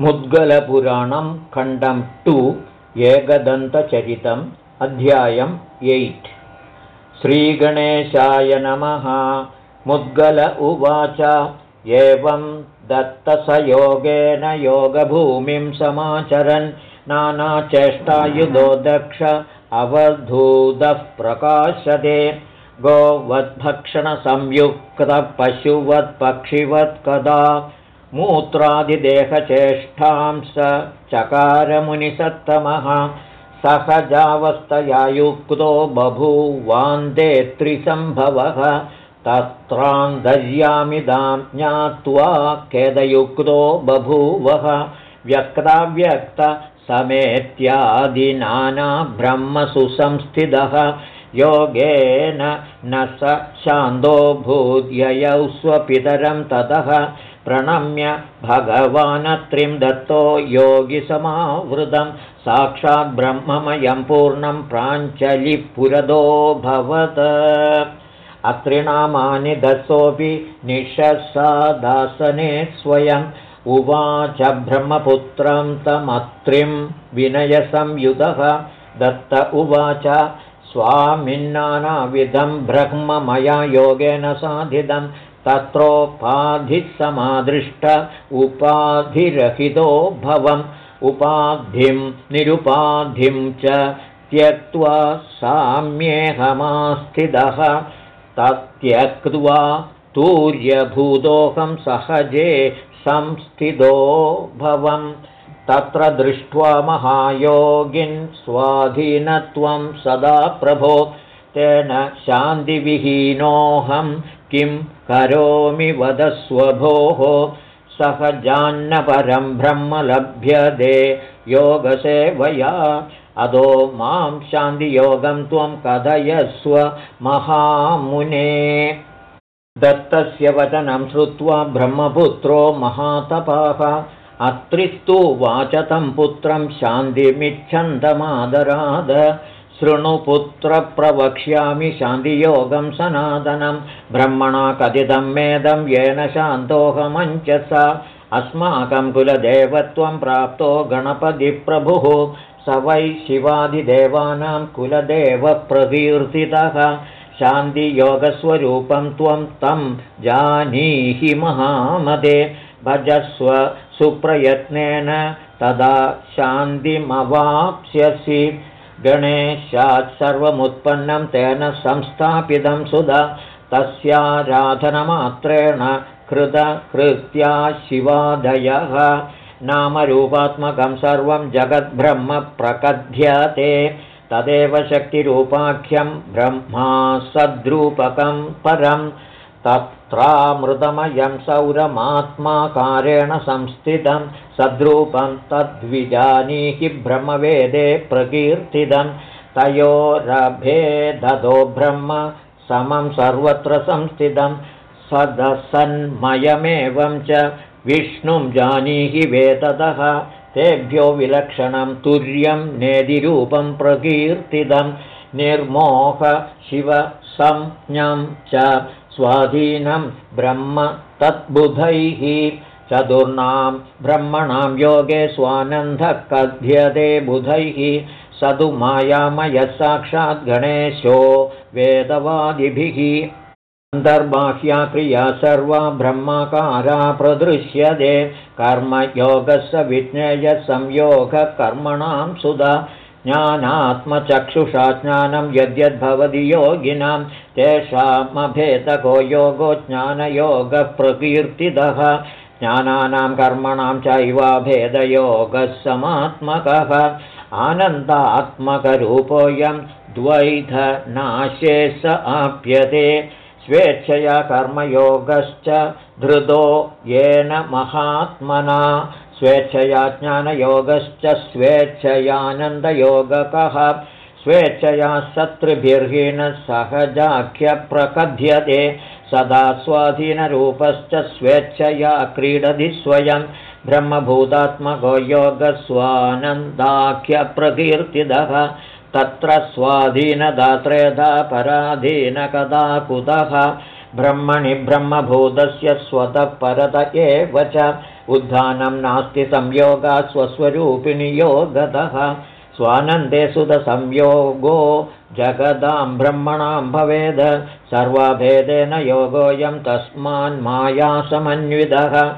मुद्गलपुराणं खण्डं टु एकदन्तचरितम् अध्यायम् एय्ट्. श्रीगणेशाय नमः। मुद्गल उवाच। एवं दत्तसयोगेन योगभूमिं समाचरन्। नानाचेष्टायुधो दक्ष अवधूतः प्रकाशते। गोवद्भक्षणसंयुक्तपशुवत्पक्षिवत् कदा मूत्रादिदेहचेष्टां स चकारमुनिसत्तमः। सहजावस्थया युक्तो बभूवान्दे त्रिसम्भवः। तत्रान्तर्यामिदां ज्ञात्वा खेदयुक्तो बभूवः। व्यक्ताव्यक्तसमेत्यादिनानाब्रह्मसुसंस्थितः योगेन न स शान्तो भूद्ययौ स्वपितरं ततः प्रणम्य भगवानत्रिं दत्तो योगिसमावृतं साक्षाद्ब्रह्ममयं पूर्णं प्राञ्चलिपुरदोऽभवत् अत्रिनामानि दत्सोऽपि निशसादासने स्वयम् उवाच ब्रह्मपुत्रं तमत्रिं विनयसंयुधः दत्त उवाच स्वामिन्नानाविधं ब्रह्ममया योगेन साधितं तत्रोपाधिः समादृष्ट उपाधिरहितो भवम्। उपाधिं निरुपाधिं च त्यक्त्वा साम्येहमास्थितः। तत्यक्त्वा तूर्यभूतोऽहं सहजे संस्थितो भवम्। तत्र दृष्ट्वा महायोगिन् स्वाधीनत्वं सदा प्रभो। तेन शान्तिविहीनोऽहं किं करोमि वदस्वभोः। सहजान्नपरं ब्रह्म लभ्यते। योगसेवया। अदो मां शान्तियोगं त्वं कथयस्व महामुने। दत्तस्य वचनं श्रुत्वा ब्रह्मपुत्रो महातपाः। अत्रिस्तु वाचतं पुत्रं शान्तिमिच्छन्दमादराद शृणुपुत्रप्रवक्ष्यामि शान्तियोगं सनातनं। ब्रह्मणा कथितं मेदं येन शान्तोऽहमञ्चसा। अस्माकं कुलदेवत्वं प्राप्तो गणपतिप्रभुः। स वै शिवादिदेवानां कुलदेवप्रकीर्तितः। शान्तियोगस्वरूपं त्वं तं जानीहि महामदे। भजस्व सुप्रयत्नेन तदा शान्तिमवाप्स्यसि गणेशात् सर्वमुत्पन्नं तेन संस्थापितं सुधा तस्याराधनमात्रेण कृतकृत्या शिवादयः। नामरूपात्मकं सर्वं जगद्ब्रह्म प्रकथ्यते तदेव शक्तिरूपाख्यं ब्रह्मा सद्रूपकं परं तत्रामृतमयं सौरमात्माकारेण संस्थितं सद्रूपं तद्विजानीहि ब्रह्मवेदे प्रकीर्तितं। तयोरभेदो ब्रह्म समं सर्वत्र संस्थितं सदसन्मयमेवं च विष्णुं जानीहि वेदतः। तेभ्यो विलक्षणं तुर्यं नेदिरूपं प्रकीर्तितं निर्मोह शिवसंज्ञं च स्वाधीनं ब्रह्म तद्बुधैः। चतुर्णां ब्रह्मणां योगे स्वानन्दः कथ्यते बुधैः। स तु मायामयः साक्षाद्गणेशो वेदवादिभिः। अन्तर्बाह्या क्रिया सर्वा ब्रह्माकारा प्रदृश्यते। कर्मयोगस्य विज्ञेयसंयोगकर्मणां सुधा ज्ञानात्मचक्षुषा ज्ञानं यद्यद्भवति योगिनां तेषामभेदको योगो ज्ञानयोगप्रकीर्तितः ज्ञानानां कर्मणां चैवाभेदयोगः समात्मकः। आनन्दात्मकरूपोऽयं द्वैधनाशे स आप्यते। स्वेच्छया कर्मयोगश्च धृतो येन महात्मना स्वेच्छया ज्ञानयोगश्च स्वेच्छयानन्दयोगकः। स्वेच्छया शत्रुभिर्हीनसहजाख्यप्रकथ्यते सदा स्वाधीनरूपश्च स्वेच्छया क्रीडति स्वयं। ब्रह्मभूतात्मको योगस्वानन्दाख्यप्रकीर्तितः तत्र स्वाधीनदात्रेधा पराधीनकदा कुतः ब्रह्मणि ब्रह्मभूतस्य स्वतः परत एव च। उद्धानं नास्ति संयोगा स्वस्वरूपिणि योगतः। स्वानन्दे सुतसंयोगो जगदां ब्रह्मणां भवेद। सर्वभेदेन योगोऽयं तस्मान्मायासमन्वितः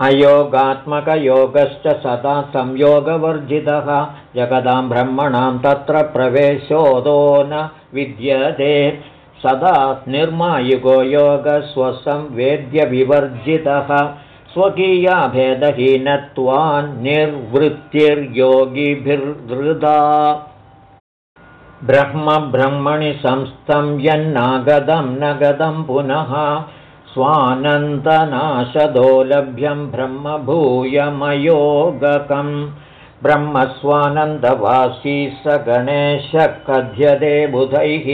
अयोगात्मकयोगश्च सदा संयोगवर्जितः। जगदां ब्रह्मणां तत्र प्रवेशोदो न विद्यते सदा निर्मायुगो योगस्वसंवेद्यविवर्जितः स्वकीया भेदहीनत्वान्निर्वृत्तिर्योगिभिर्हृदा ब्रह्मब्रह्मणि संस्थं यन्नागदं न गदं पुनः स्वानन्दनाशदोलभ्यं ब्रह्मभूयमयोगकम् ब्रह्मस्वानन्दवासी स गणेशः कथ्यते बुधैः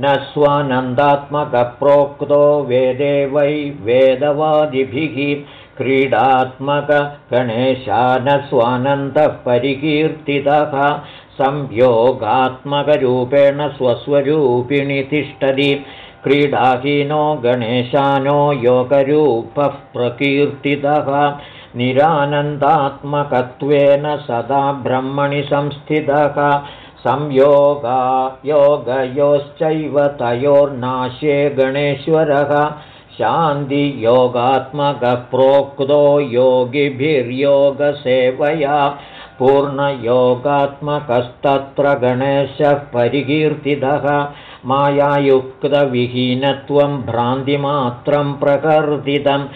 न स्वानन्दात्मकप्रोक्तो वेदे वै वेदवादिभिः क्रीडात्मकगणेशानस्वानन्दः परिकीर्तितः संयोगात्मकरूपेण स्वस्वरूपिणि तिष्ठति। क्रीडाहीनो गणेशानो योगरूपः प्रकीर्तितः। निरानन्दात्मकत्वेन सदा ब्रह्मणि संस्थितः संयोगा योगयोश्चैव तयोर्नाशे गणेश्वरः। शान्तियोगात्मकप्रोक्तो योगिभिर्योगसेवया। पूर्णयोगात्मकस्तत्र गणेशः परिकीर्तितः। मायायुक्तविहीनत्वं भ्रान्तिमात्रं प्रकर्तितं।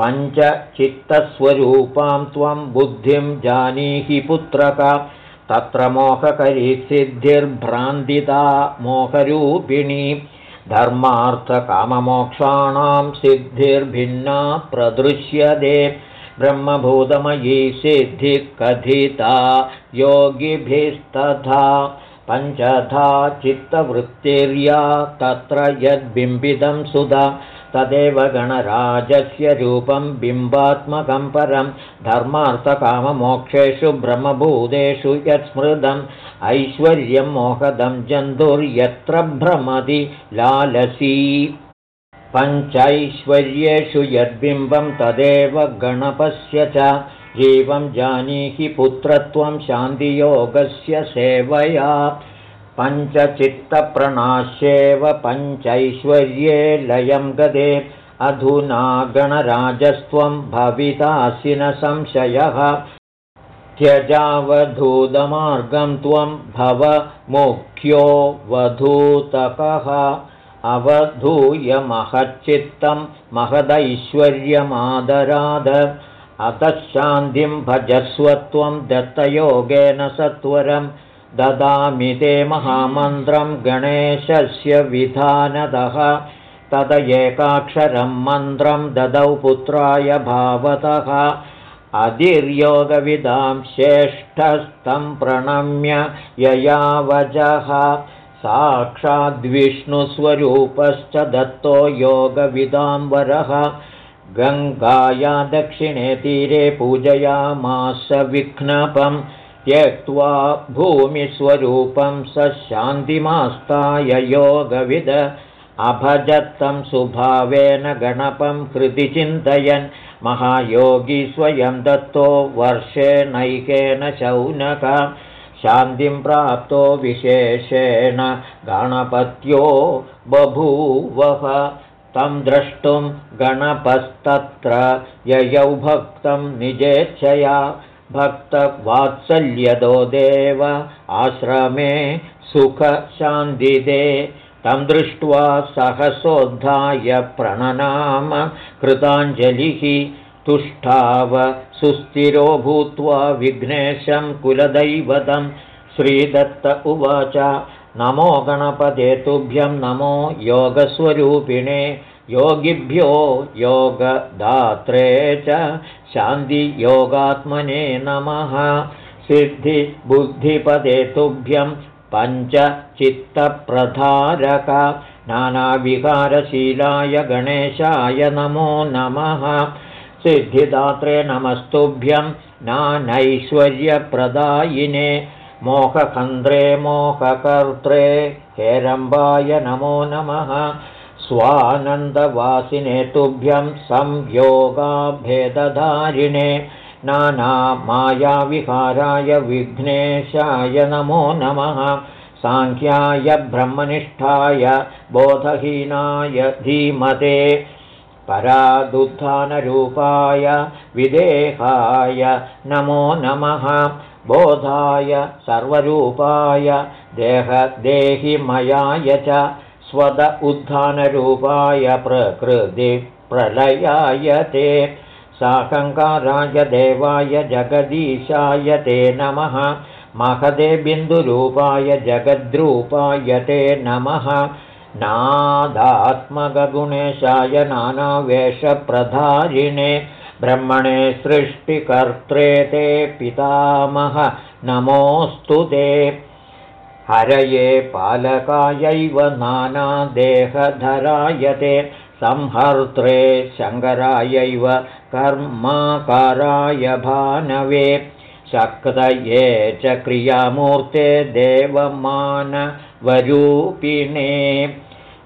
पञ्चचित्तस्वरूपां त्वं बुद्धिं जानीहि पुत्रक तत्र मोहकरीसिद्धिर्भ्रान्तिता मोहरूपिणी धर्मार्थकाममोक्षाणां सिद्धिर्भिन्ना प्रदृश्यते ब्रह्मभूतमयी सिद्धिः कथिता योगिभिस्तथा पञ्चधा चित्तवृत्तिर्या तत्र यद्बिम्बितं सुधा तदेव गणराजस्य रूपं बिम्बात्मकं परं धर्मार्थकाममोक्षेषु ब्रह्मभूतेषु यत्स्मृतम् ऐश्वर्यं मोहदं जन्तुर्यत्र भ्रमति लालसी। पञ्चैश्वर्येषु यद्बिम्बं तदेव गणपस्य च जीवं जानीहि पुत्रत्वं शान्तियोगस्य सेवया पञ्चचित्तप्रणाश्येव पञ्चैश्वर्ये लयं गदे। अधुना गणराजस्त्वं भवितासि न संशयः। त्यजावधूतमार्गं त्वं भव मुख्यो वधूतकः। अवधूय महच्चित्तं महदैश्वर्यमादराद। अतः शान्तिं भजस्वत्वं दत्तयोगेन सत्वरम् ददामि ते महामन्त्रं गणेशस्य विधानदः तद एकाक्षरं मन्त्रं ददौ पुत्राय भावतः। अधिर्योगविदां श्रेष्ठस्तं प्रणम्य ययावजः। साक्षाद्विष्णुस्वरूपश्च दत्तो योगविदां वरः। गङ्गाया दक्षिणे तीरे पूजयामास विघ्नपम् त्यक्त्वा भूमिस्वरूपं स शान्तिमास्ताय योगविद अभजत्तं सुभावेन गणपं हृदि चिन्तयन्। महायोगी स्वयं दत्तो वर्षेणैकेन शौनक। शान्तिं प्राप्तो विशेषेण गणपत्यो बभूवः। तं द्रष्टुं गणपस्तत्र ययौ भक्तं निजेच्छया भक्तवात्सल्यदो देव आश्रमे सुखशान्दिदे तं दृष्ट्वा सहसोद्धाय प्रणनाम कृताञ्जलिः तुष्टाव। सुस्थिरो भूत्वा विघ्नेशं कुलदैवतं। श्रीदत्त उवाच नमो गणपते तुभ्यं नमो योगस्वरूपिणे योगिभ्यो योगदात्रे च शान्तियोगात्मने नमः। सिद्धिबुद्धिपदे तुभ्यं पञ्चचित्तप्रधारक। नानाविकारशीलाय गणेशाय नमो नमः। सिद्धिदात्रे नमस्तुभ्यं नानैश्वर्यप्रदायिने। मोहकन्द्रे मोहकर्त्रे हेरम्बाय नमो नमः स्वानन्दवासिने तुभ्यं संयोगाभेदधारिणे नानामायाविहाराय विघ्नेशाय नमो नमः। साङ्ख्याय ब्रह्मनिष्ठाय बोधहीनाय धीमते। परादुत्थानरूपाय विदेहाय नमो नमः। बोधाय सर्वरूपाय देहदेहिमयाय च स्वद उद्धानरूपाय प्रकृतिप्रलयाय ते। साकङ्काराय देवाय जगदीशाय ते नमः। महदे बिन्दुरूपाय जगद्रूपाय ते नमः। नादात्मगुणेशाय नानावेशप्रधारिणे। ब्रह्मणे सृष्टिकर्त्रे ते पितामह। नमोऽस्तु ते हरये पालकायैव नानादेहधराय ते संहर्त्रे शङ्करायैव कर्माकाराय भानवे। शक्तये च क्रियामूर्ते देवमानवरूपिणे।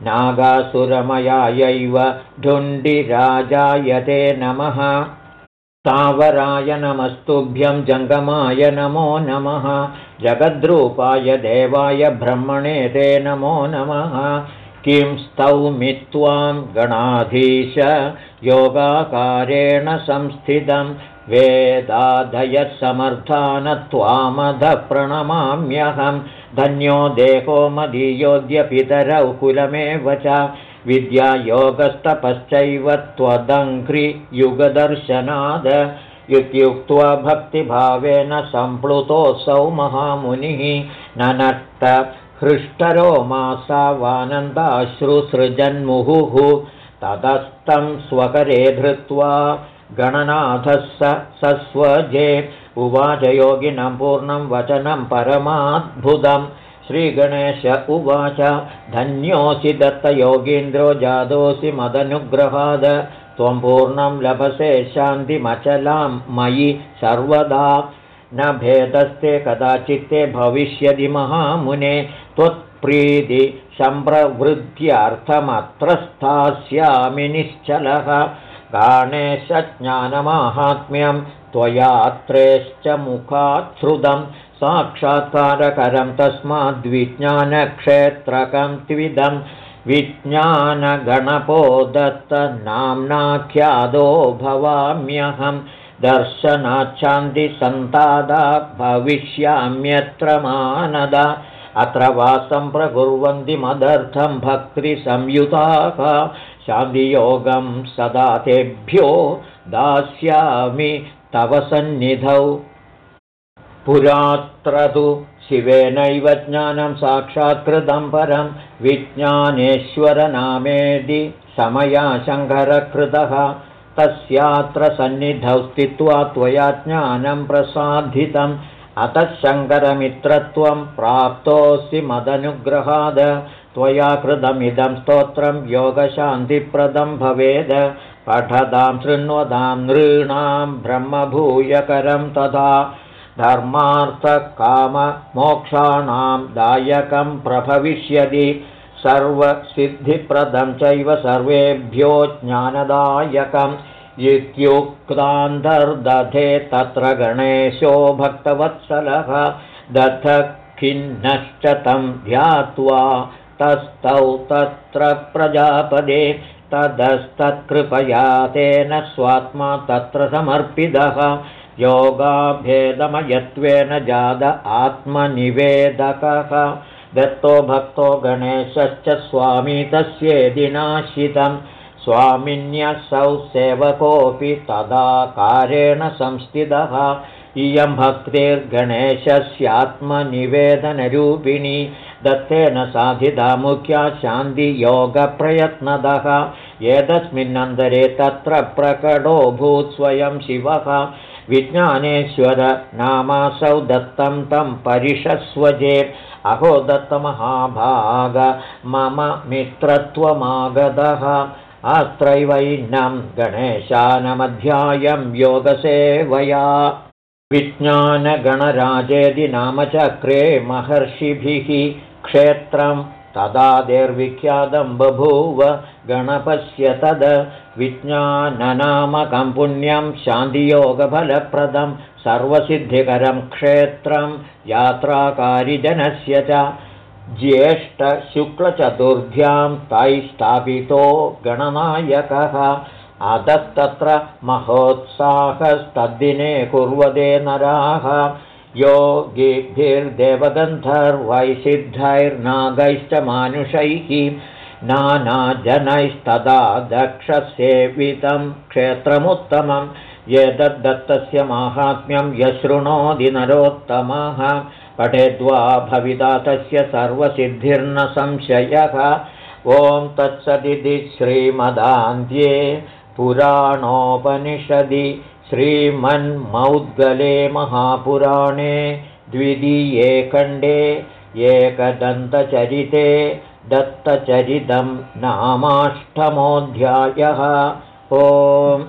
नागासुरमयायैव ढुण्डिराजाय ते नमः। तावराय नमस्तुभ्यं जङ्गमाय नमो नमः जगद्रूपाय देवाय ब्रह्मणे ते नमो नमः। किं स्तौमि त्वां गणाधीश योगाकारेण संस्थितं। वेदादयसमर्थानत्वामध प्रणमाम्यहं धन्यो देहो मदीयोद्य पितरौ कुलमेव च। विद्यायोगस्तपश्चैव त्वदङ्घ्रियुगदर्शनाद इत्युक्त्वा भक्तिभावेन सम्प्लुतोऽसौ महामुनिः ननट्ट हृष्टरो मासावानन्दाश्रुसृजन्मुहुः ततस्तं स्वकरे धृत्वा गणनाथः स सस्वजे उवाच योगिनं पूर्णं वचनं परमाद्भुतं। श्रीगणेश उवाच धन्योऽसि दत्तयोगीन्द्रो जातोऽसि मदनुग्रहाद त्वं पूर्णं लभसे शान्तिमचलां मयि सर्वदा। न भेदस्ते कदाचित्ते भविष्यति महामुने। त्वत्प्रीति सम्प्रवृद्ध्यर्थमत्र स्थास्यामि निश्चलः। गाणेशज्ञानमाहात्म्यं त्वयात्रेश्च मुखाच्छ्रुतं। साक्षात्कारकरं तस्माद्विज्ञानक्षेत्रकं त्विदं विज्ञानगणपो दत्तनाम्नाख्यादो भवाम्यहं दर्शनाच्छान्तिसन्तादा भविष्याम्यत्र मानद अत्र वासं प्रकुर्वन्ति मदर्थं भक्तिसंयुताः। शान्तियोगं सदा तेभ्यो दास्यामि तव सन्निधौ। पुरात्र तु शिवेनैव ज्ञानं साक्षात्कृतं परं विज्ञानेश्वरनामेदि समया शङ्करकृतः तस्यात्र सन्निधौ स्थित्वा त्वया ज्ञानं प्रसाधितम्। अतः शङ्करमित्रत्वं प्राप्तोऽसि मदनुग्रहाद। त्वया कृतमिदं स्तोत्रं योगशान्तिप्रदं भवेद। पठदां शृण्वतां नृणां ब्रह्मभूयकरं तथा धर्मार्थकाममोक्षाणां दायकं प्रभविष्यति सर्वसिद्धिप्रदं चैव सर्वेभ्यो ज्ञानदायकम् इत्युक्तान्तर्दधे तत्र गणेशो भक्तवत्सलः दथ खिन्नश्च तं ध्यात्वा तस्थौ तत्र प्रजापदे तदस्तत्कृपया तेन स्वात्मा तत्र समर्पितः योगाभेदमयत्वेन जाद आत्मनिवेदकः। दत्तो भक्तो गणेशश्च स्वामी तस्येदिनाशितं स्वामिन्यसौ सेवकोऽपि तदाकारेण संस्थितः। इयं भक्तिर्गणेशस्यात्मनिवेदनरूपिणी। दत्तेन साधिता मुख्या शान्तियोगप्रयत्नदः। एतस्मिन्नन्तरे तत्र प्रकटो भूत्स्वयं शिवः विज्ञानेश्वर नामासौ दत्तं तं परिषस्वजे। अहो दत्तमहाभाग मम मित्रत्वमागतः। अत्रैवैनं गणेशानमध्यायं योगसेवया। विज्ञानगणराजेति नामचक्रे महर्षिभिः क्षेत्रं तदादेर्विख्यातं बभूव गणपस्य तद् विज्ञाननामकं पुण्यं शान्तियोगफलप्रदं सर्वसिद्धिकरं क्षेत्रं यात्राकारिजनस्य च ज्येष्ठशुक्लचतुर्भ्यां तैस्थापितो गणनायकः। अधस्तत्र महोत्साहस्तद्दिने कुर्वदे नराः योगिभिर्देवगन्धर्वैसिद्धैर्नागैश्च मानुषैः नानाजनैस्तदा दक्षसेवितं क्षेत्रमुत्तमं एतद्दत्तस्य माहात्म्यं यशृणोदि नरोत्तमः। पठेद्वा भविता तस्य सर्वसिद्धिर्न संशयः। ॐ तत्सदिति श्रीमदान्ध्ये पुराणोपनिषदि श्रीमन्मौद्गले महापुराणे द्वितीये खण्डे एकदन्तचरिते दत्तचरितं नामाष्टमोऽध्यायः। ओम्